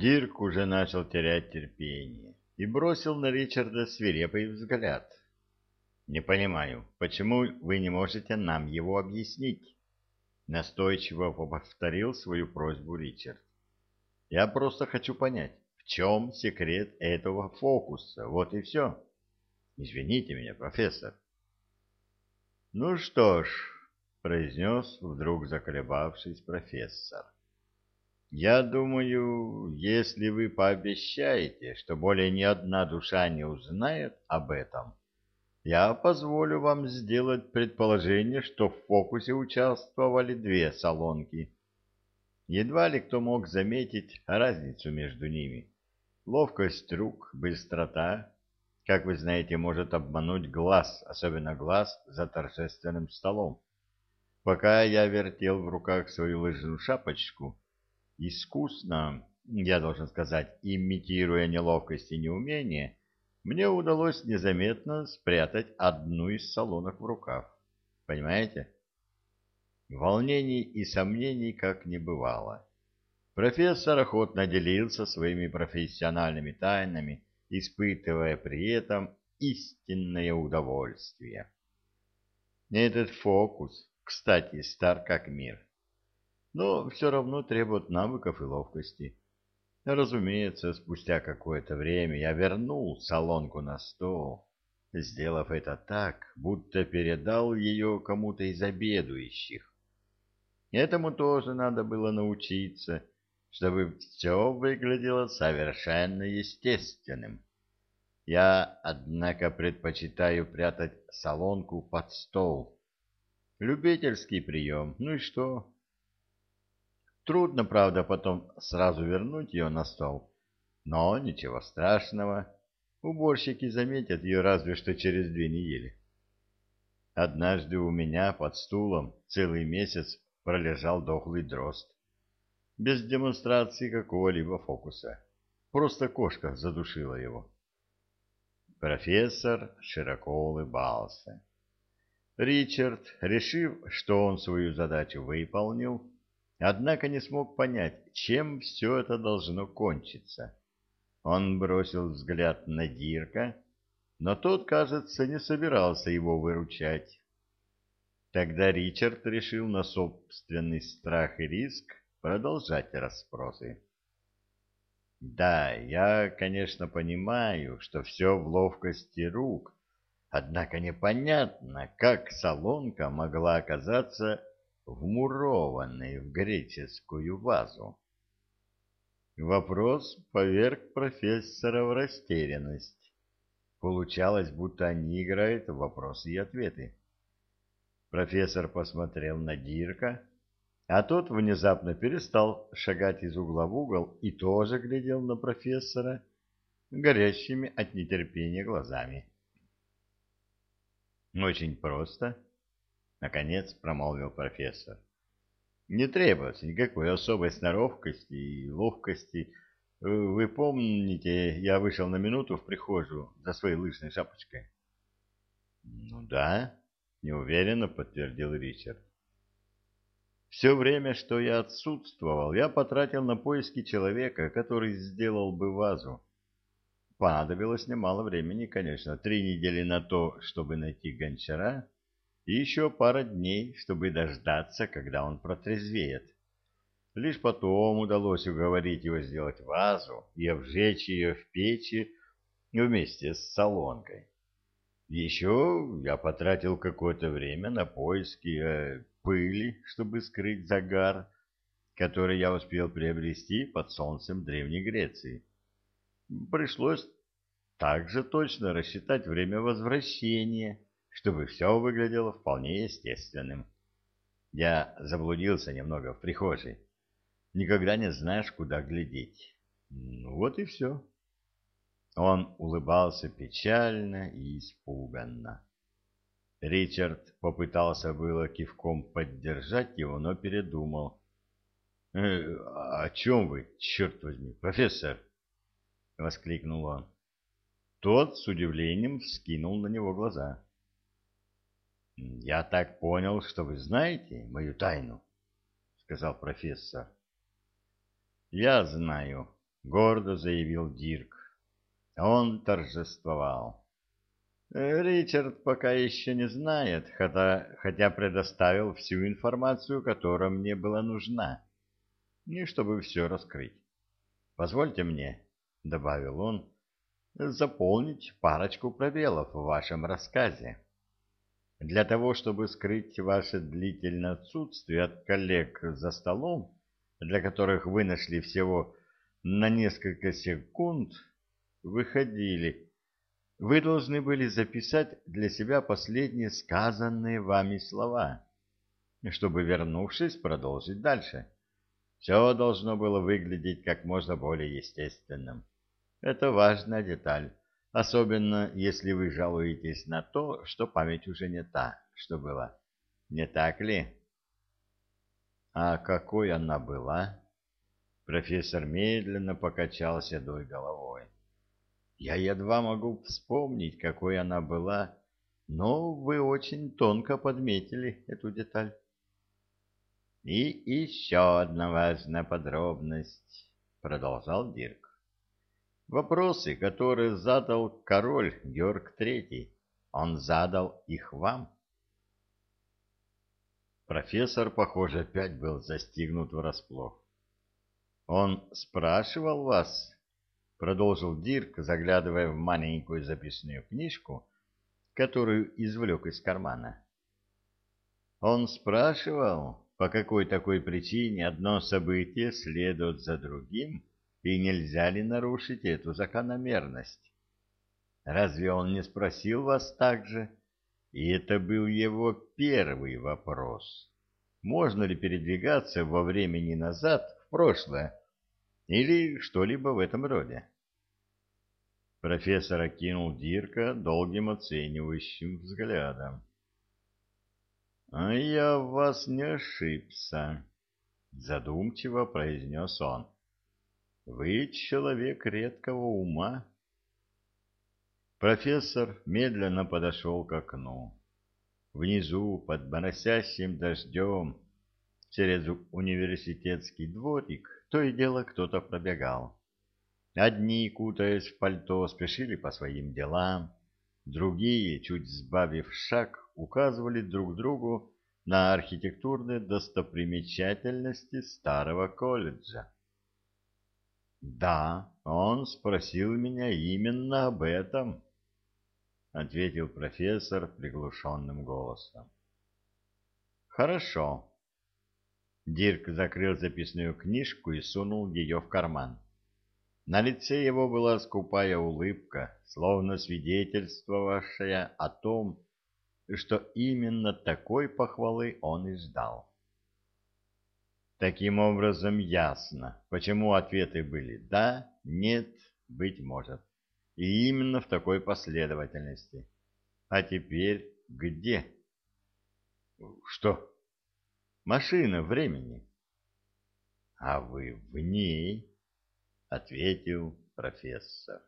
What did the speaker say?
Дирк уже начал терять терпение и бросил на Ричарда свирепый взгляд. «Не понимаю, почему вы не можете нам его объяснить?» Настойчиво повторил свою просьбу Ричард. «Я просто хочу понять, в чем секрет этого фокуса, вот и все. Извините меня, профессор». «Ну что ж», — произнес вдруг заколебавшись профессор, — я думаю, если вы пообещаете, что более ни одна душа не узнает об этом, я позволю вам сделать предположение, что в фокусе участвовали две салонки. Едва ли кто мог заметить разницу между ними. Ловкость рук, быстрота, как вы знаете, может обмануть глаз, особенно глаз за торжественным столом. Пока я вертел в руках свою лыжную шапочку, Искусно, я должен сказать, имитируя неловкость и неумение, мне удалось незаметно спрятать одну из салонок в рукав. Понимаете? Волнений и сомнений как не бывало. Профессор охотно делился своими профессиональными тайнами, испытывая при этом истинное удовольствие. Этот фокус, кстати, стар как мир но все равно требует навыков и ловкости. Разумеется, спустя какое-то время я вернул солонку на стол, сделав это так, будто передал ее кому-то из обедающих. Этому тоже надо было научиться, чтобы все выглядело совершенно естественным. Я, однако, предпочитаю прятать солонку под стол. Любительский прием, ну и что? Трудно, правда, потом сразу вернуть ее на стол. Но ничего страшного. Уборщики заметят ее разве что через две недели. Однажды у меня под стулом целый месяц пролежал дохлый дрозд. Без демонстрации какого-либо фокуса. Просто кошка задушила его. Профессор широко улыбался. Ричард, решив, что он свою задачу выполнил, однако не смог понять, чем все это должно кончиться. Он бросил взгляд на Дирка, но тот, кажется, не собирался его выручать. Тогда Ричард решил на собственный страх и риск продолжать расспросы. Да, я, конечно, понимаю, что все в ловкости рук, однако непонятно, как солонка могла оказаться вмурованной в греческую вазу. Вопрос поверг профессора в растерянность. Получалось, будто они играют в вопросы и ответы. Профессор посмотрел на Дирка, а тот внезапно перестал шагать из угла в угол и тоже глядел на профессора горящими от нетерпения глазами. Очень просто Наконец промолвил профессор. Не требуется никакой особой сноровкости и ловкости. Вы помните, я вышел на минуту в прихожую за своей лыжной шапочкой? Ну да, неуверенно подтвердил Ричард. Все время, что я отсутствовал, я потратил на поиски человека, который сделал бы вазу. Понадобилось немало времени, конечно, три недели на то, чтобы найти гончара, и еще пара дней, чтобы дождаться, когда он протрезвеет. Лишь потом удалось уговорить его сделать вазу и обжечь ее в печи вместе с солонкой. Еще я потратил какое-то время на поиски э, пыли, чтобы скрыть загар, который я успел приобрести под солнцем Древней Греции. Пришлось также точно рассчитать время возвращения чтобы все выглядело вполне естественным. Я заблудился немного в прихожей. Никогда не знаешь, куда глядеть. Ну вот и все. Он улыбался печально и испуганно. Ричард попытался было кивком поддержать его, но передумал. «Э, — О чем вы, черт возьми, профессор? — воскликнул он. Тот с удивлением вскинул на него глаза. «Я так понял, что вы знаете мою тайну», — сказал профессор. «Я знаю», — гордо заявил Дирк. Он торжествовал. Ричард пока еще не знает, хотя, хотя предоставил всю информацию, которая мне была нужна. И чтобы все раскрыть. Позвольте мне, — добавил он, — заполнить парочку пробелов в вашем рассказе. Для того, чтобы скрыть ваше длительное отсутствие от коллег за столом, для которых вы нашли всего на несколько секунд, выходили, вы должны были записать для себя последние сказанные вами слова, чтобы, вернувшись, продолжить дальше. Все должно было выглядеть как можно более естественным. Это важная деталь, особенно если вы жалуетесь на то, что память уже не та, что была. Не так ли? А какой она была? Профессор медленно покачал седой головой. Я едва могу вспомнить, какой она была, но вы очень тонко подметили эту деталь. И еще одна важная подробность, продолжал Дирк. Вопросы, которые задал король Георг III, он задал их вам. Профессор, похоже, опять был застигнут врасплох. Он спрашивал вас, продолжил Дирк, заглядывая в маленькую записную книжку, которую извлек из кармана. Он спрашивал, по какой такой причине одно событие следует за другим, и нельзя ли нарушить эту закономерность. Разве он не спросил вас так же? И это был его первый вопрос. Можно ли передвигаться во времени назад в прошлое или что-либо в этом роде? Профессор окинул Дирка долгим оценивающим взглядом. «А я вас не ошибся», — задумчиво произнес он. «Вы человек редкого ума». Профессор медленно подошел к окну. Внизу, под моросящим дождем, через университетский дворик, то и дело кто-то пробегал. Одни, кутаясь в пальто, спешили по своим делам, Другие, чуть сбавив шаг, указывали друг другу на архитектурные достопримечательности старого колледжа. «Да, он спросил меня именно об этом», — ответил профессор приглушенным голосом. «Хорошо». Дирк закрыл записную книжку и сунул ее в карман. На лице его была скупая улыбка, словно свидетельствовавшая о том, что именно такой похвалы он и ждал. Таким образом, ясно, почему ответы были «да», «нет», «быть может». И именно в такой последовательности. А теперь где? Что? Машина времени. А вы в ней? — ответил профессор.